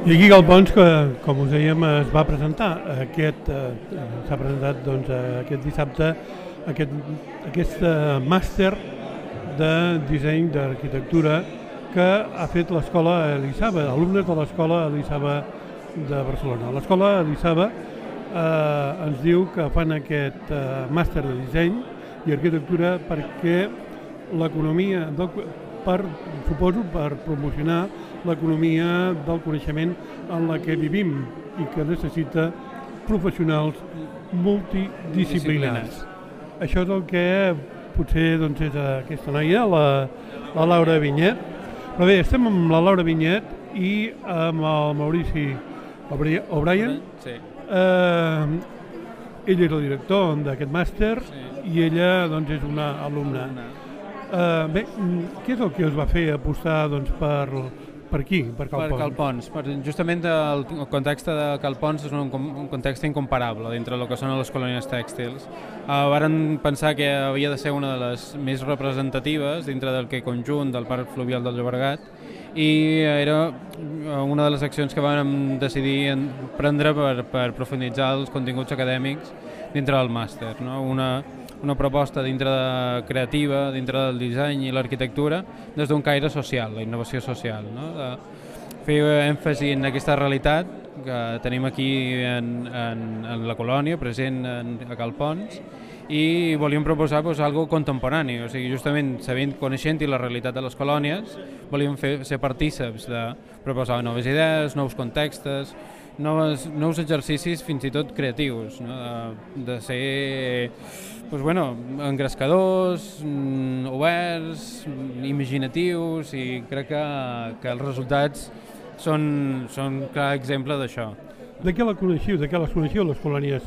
I aquí al Pons, que, com us dèiem, es va presentar aquest, eh, s'ha presentat doncs, aquest dissabte aquest, aquest eh, màster de disseny d'arquitectura que ha fet l'escola Elisava, alumnes de l'escola Elisava de Barcelona. L'escola Elisava eh, ens diu que fan aquest eh, màster de disseny i arquitectura perquè l'economia, per, suposo, per promocionar l'economia del coneixement en la que vivim i que necessita professionals multidisciplinars. Això és el que potser doncs, és aquesta noia, la, la Laura Vinyet. Però bé, estem amb la Laura Vinyet i amb el Maurici O'Brien. Sí. Eh, ell és el director d'aquest màster sí. i ella doncs, és una alumna. Uh, bé, què és el que us va fer apostar doncs, per, per aquí, per Calpons? Per Calpons. Per, justament el, el context de Calpons és un, un context incomparable dintre del que són les colònies tèxtils. Uh, varen pensar que havia de ser una de les més representatives dintre del que conjunt del Parc Fluvial del Llobregat i era una de les accions que vam decidir prendre per, per profunditzar els continguts acadèmics dintre del màster. No? Una, una proposta dintre de creativa, dintre del disseny i l'arquitectura, des d'un caire social, la innovació social. No? De fer èmfasi en aquesta realitat que tenim aquí en, en, en la colònia, present en, a Calpons, i volíem proposar pues, algo contemporani, o sigui, justament sabent, coneixent-hi la realitat de les colònies, volíem fer, ser partíceps de proposar noves idees, nous contextos, noves, nous exercicis fins i tot creatius, no? de, de ser pues, bueno, engrescadors, mm, oberts, imaginatius i crec que, que els resultats són, són clar exemple d'això. De què la coneixiu? De què les coneixiu, les colònies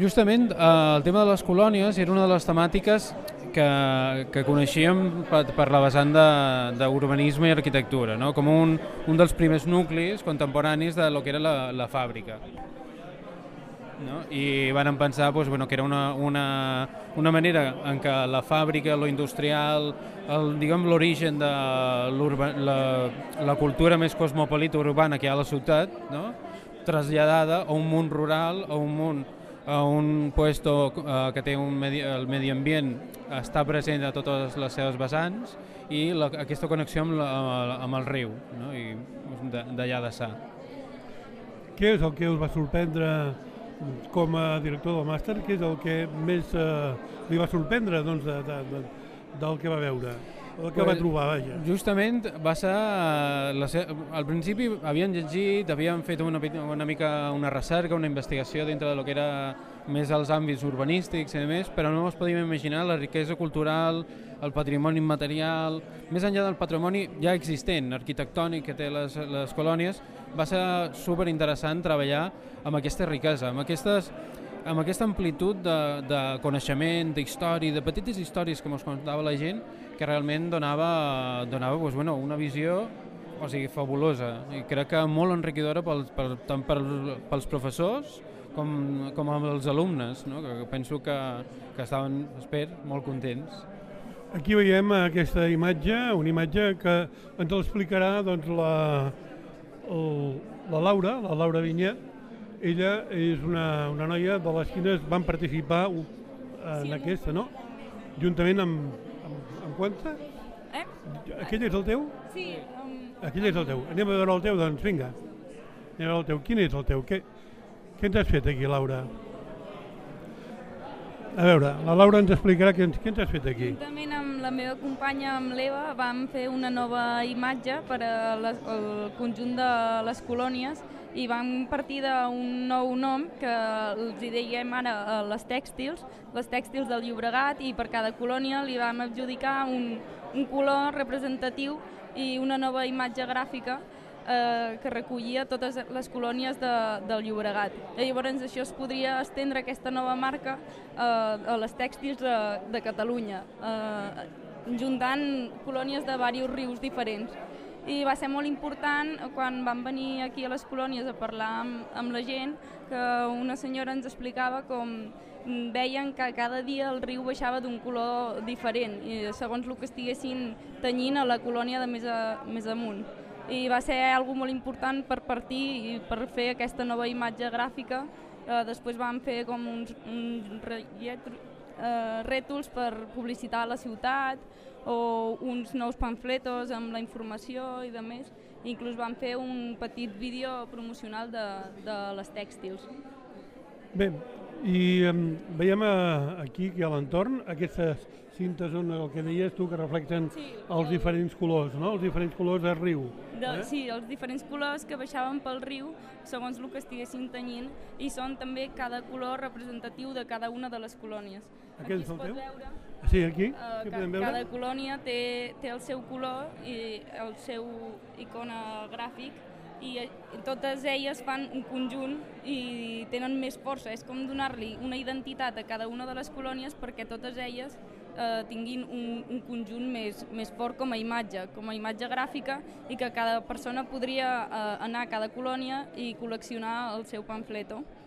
Justament eh, el tema de les colònies era una de les temàtiques que, que coneixíem per, per la vessant d'urbanisme i arquitectura, no? com un, un dels primers nuclis contemporanis de lo que era la, la fàbrica. No? I van pensar pues, bueno, que era una, una, una manera en què la fàbrica, lo industrial, el, diguem l'origen de la, la cultura més cosmopolita urbana que hi ha a la ciutat, no? traslladada a un món rural, a un món a un puesto uh, que té un medi, el medi ambient està present a totes les seves vessants i la, aquesta connexió amb, la, amb el riu no? i d'allà de sa. Què és el que us va sorprendre com a director del màster? Què és el que més eh, li va sorprendre doncs, de, de, de, del que va veure? El que va trobar, vaja. Justament va ser... Eh, la, al principi havien llegit, havien fet una, una mica una recerca, una investigació dintre de lo que era més els àmbits urbanístics i més, però no ens podíem imaginar la riquesa cultural, el patrimoni immaterial, més enllà del patrimoni ja existent, arquitectònic que té les, les colònies, va ser super interessant treballar amb aquesta riquesa, amb aquestes amb aquesta amplitud de, de coneixement, d'història, de petites històries que ens contava la gent, que realment donava, donava doncs, bueno, una visió o sigui, fabulosa i crec que molt enriquidora pel, per, tant per, pels professors com, com els alumnes, no? que penso que, que estaven, espero, molt contents. Aquí veiem aquesta imatge, una imatge que ens l'explicarà doncs, la, el, la Laura, la Laura Vinyet. Ella és una, una noia de les quines van participar en aquesta, no? Juntament amb, amb quanta? Eh? Aquell és el teu? Sí. Um... Aquell és el teu. Anem a veure el teu, doncs vinga. Anem a veure el teu. Quin és el teu? Què, què ens has fet aquí, Laura? A veure, la Laura ens explicarà què ens, què ens has fet aquí. Juntament amb la meva companya, amb l'Eva, vam fer una nova imatge per al conjunt de les colònies i vam partir d'un nou nom que els dèiem ara a les tèxtils, les tèxtils del Llobregat i per cada colònia li vam adjudicar un, un color representatiu i una nova imatge gràfica eh, que recollia totes les colònies de, del Llobregat. I llavors això es podria estendre aquesta nova marca eh, a les tèxtils de, de Catalunya, eh, juntant colònies de diversos rius diferents i va ser molt important quan vam venir aquí a les colònies a parlar amb, amb la gent que una senyora ens explicava com veien que cada dia el riu baixava d'un color diferent i segons el que estiguessin tenyint a la colònia de més, a, més amunt i va ser algo molt important per partir i per fer aquesta nova imatge gràfica. Eh, després vam fer com uns, uns eh, rètols per publicitar la ciutat o uns nous pamfletos amb la informació i de més. Inclús vam fer un petit vídeo promocional de, de les tèxtils. Bé, i um, veiem uh, aquí, aquí a l'entorn, aquestes cintes on el que deies tu que reflecten sí, els el... diferents colors, no? els diferents colors del riu. De, eh? Sí, els diferents colors que baixaven pel riu segons el que estiguessin tenyint i són també cada color representatiu de cada una de les colònies. Aquest aquí es pot teu? veure Sí, aquí? Uh, ca cada colònia té, té el seu color i el seu icona gràfic i totes elles fan un conjunt i tenen més força. És com donar-li una identitat a cada una de les colònies perquè totes elles eh, tinguin un, un conjunt més, més fort com a imatge, com a imatge gràfica i que cada persona podria eh, anar a cada colònia i col·leccionar el seu pamfleto eh,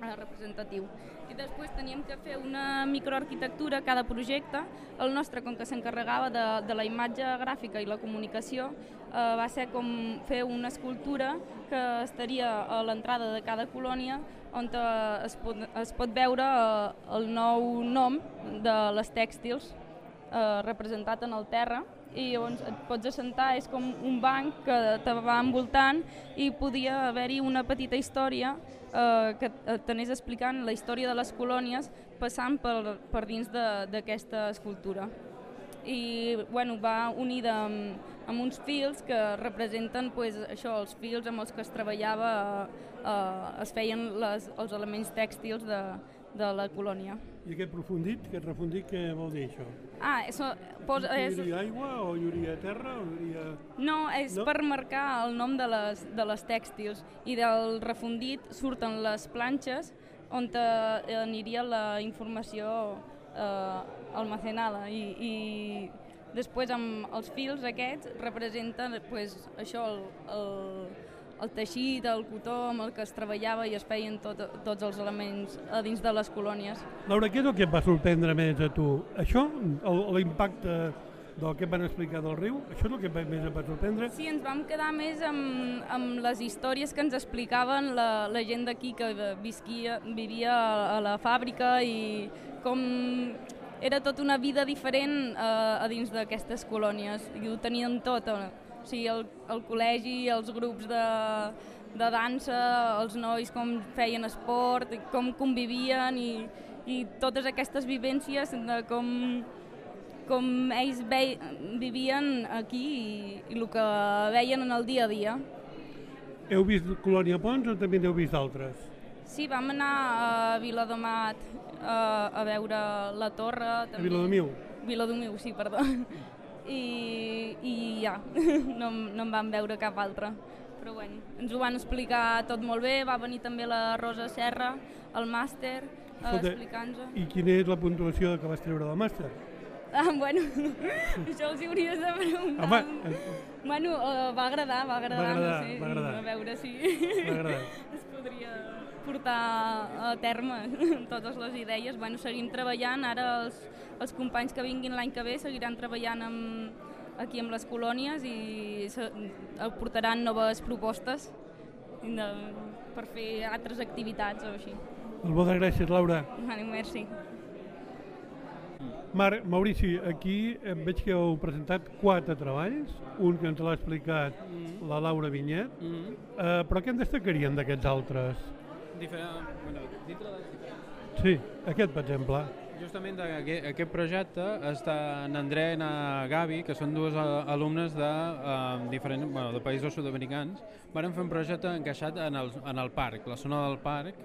representatiu. I després teníem que fer una microarquitectura cada projecte. El nostre, com que s'encarregava de, de la imatge gràfica i la comunicació, eh, va ser com fer una escultura que estaria a l'entrada de cada colònia on eh, es, pot, es pot veure eh, el nou nom de les tèxtils eh, representat en el terra i llavors et pots assentar, és com un banc que te va envoltant i podia haver-hi una petita història eh, que t'anés explicant la història de les colònies passant per, per dins d'aquesta escultura. I bueno, va unida amb, amb uns fils que representen pues, això, els fils amb els que es treballava, eh, es feien les, els elements tèxtils de, de la colònia. I aquest profundit, aquest refundit, què vol dir això? Ah, això... Posa, és... Hi hauria aigua o hi hauria terra? O hi hauria... No, és no? per marcar el nom de les, de les tèxtils i del refundit surten les planxes on aniria la informació eh, almacenada i, i després amb els fils aquests representen pues, això, el, el, el teixit, el cotó amb el que es treballava i es feien tot, tots els elements a dins de les colònies. Laura, què és el que et va sorprendre més a tu? Això, l'impacte del que van explicar del riu, això és el que més em va sorprendre? Sí, ens vam quedar més amb, amb les històries que ens explicaven la, la gent d'aquí que visquia, vivia a la fàbrica i com era tota una vida diferent eh, a dins d'aquestes colònies i ho tenien tot. Eh? O sigui, el, el col·legi, els grups de, de dansa, els nois com feien esport, com convivien i, i totes aquestes vivències de com, com ells ve, vivien aquí i, i el que veien en el dia a dia. Heu vist Colònia Pons o també n'heu vist altres? Sí, vam anar a Viladomat a, a veure la torre. També. A Viladomiu? Viladomiu, sí, perdó i, i ja, no, no en vam veure cap altre. Però bueno, ens ho van explicar tot molt bé, va venir també la Rosa Serra, el màster, eh, explicant-nos. I quina és la puntuació que vas treure del màster? Ah, bueno, això els hauries de preguntar. Home, eh, bueno, uh, va agradar, va agradar, va agradar, no sé, va agradar. a veure si es podria portar a terme totes les idees. Bueno, seguim treballant, ara els, els companys que vinguin l'any que ve seguiran treballant amb, aquí amb les colònies i se, portaran noves propostes de, per fer altres activitats o així. Moltes gràcies, Laura. Vale, merci. Marc, Maurici, aquí veig que heu presentat quatre treballs, un que ens l'ha explicat mm. la Laura Vinyet, mm. uh, però què en destacarien d'aquests altres? Diferent, bueno, dintre de Sí, aquest, per exemple. Justament aquest, aquest projecte està en André i en Gavi, que són dues alumnes de, uh, diferents, bueno, de països sud-americans, van fer un projecte encaixat en el, en el parc, la zona del parc,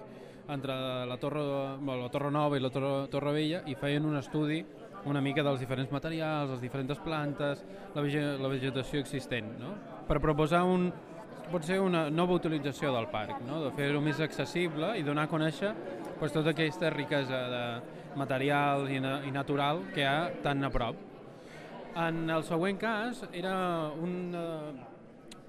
entre la Torre, bueno, la Torre Nova i la Torre, Torre Vella, i feien un estudi una mica dels diferents materials, les diferents plantes, la, la vegetació existent, no? per proposar un, pot ser una nova utilització del parc, no? de fer-ho més accessible i donar a conèixer pues, tota aquesta riquesa de material i, na i natural que hi ha tan a prop. En el següent cas era una,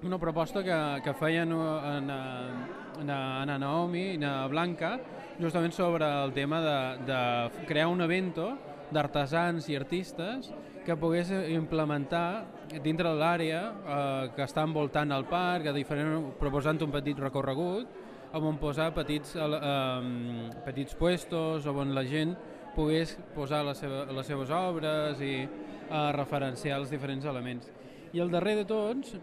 una proposta que, que feien en, en, en Naomi i en Blanca justament sobre el tema de, de crear un evento d'artesans i artistes que pogués implementar dintre de l'àrea eh, que està envoltant el parc, a diferent, proposant un petit recorregut, on posar petits, eh, petits puestos, on la gent pogués posar les, seva, les seves obres i eh, referenciar els diferents elements. I el darrer de tots,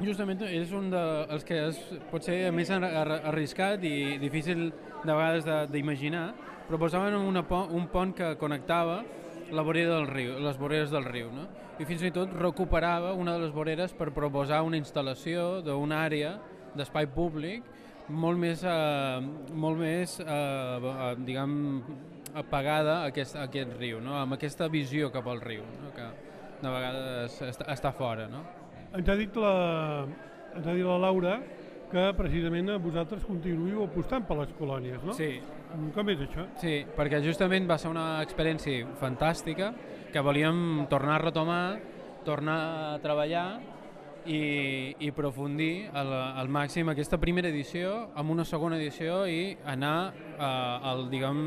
justament és un dels que és, pot ser més arriscat i difícil de vegades d'imaginar, però posaven una, un pont que connectava la vorera del riu, les voreres del riu, no? i fins i tot recuperava una de les voreres per proposar una instal·lació d'una àrea d'espai públic molt més, eh, molt més eh, eh, diguem, apagada a aquest, a aquest riu, no? amb aquesta visió cap al riu, no? que de vegades està, està fora. No? Ens ha dit la, ens ha dit la Laura que precisament vosaltres continuïu apostant per les colònies, no? Sí. Com és això? Sí, perquè justament va ser una experiència fantàstica que volíem tornar a retomar, tornar a treballar i, i profundir al, al màxim aquesta primera edició amb una segona edició i anar eh, al, diguem,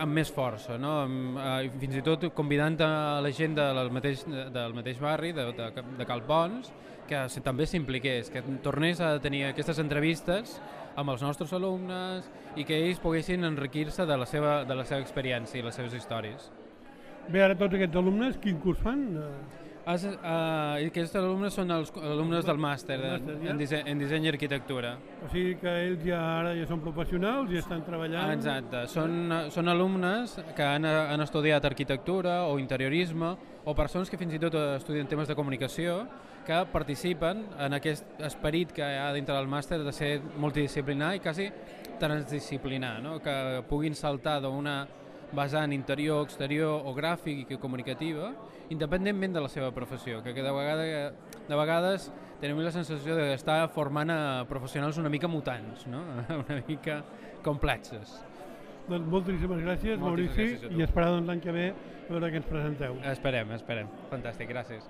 amb més força, no? amb, eh, fins i tot convidant a la gent del mateix, del mateix barri, de, de, de Calpons, que també s'impliqués, que tornés a tenir aquestes entrevistes amb els nostres alumnes i que ells poguessin enriquir-se de, la seva, de la seva experiència i les seves històries. Bé, ara tots aquests alumnes, quin curs fan? As, uh, aquests alumnes són els alumnes del màster de, ja? en, disseny, en disseny i arquitectura. O sigui que ells ja ara ja són professionals i estan treballant... Exacte, són, són alumnes que han, han estudiat arquitectura o interiorisme o persones que fins i tot estudien temes de comunicació que participen en aquest esperit que hi ha dintre del màster de ser multidisciplinar i quasi transdisciplinar, no? que puguin saltar d'una vessant interior, exterior o gràfic i comunicativa, independentment de la seva professió, que de, vegada, de vegades tenim la sensació d'estar formant a professionals una mica mutants, no? una mica complexes. Doncs moltíssimes gràcies, Maurici, gràcies i esperar doncs, l'any que ve veure què ens presenteu. Esperem, esperem. Fantàstic, gràcies.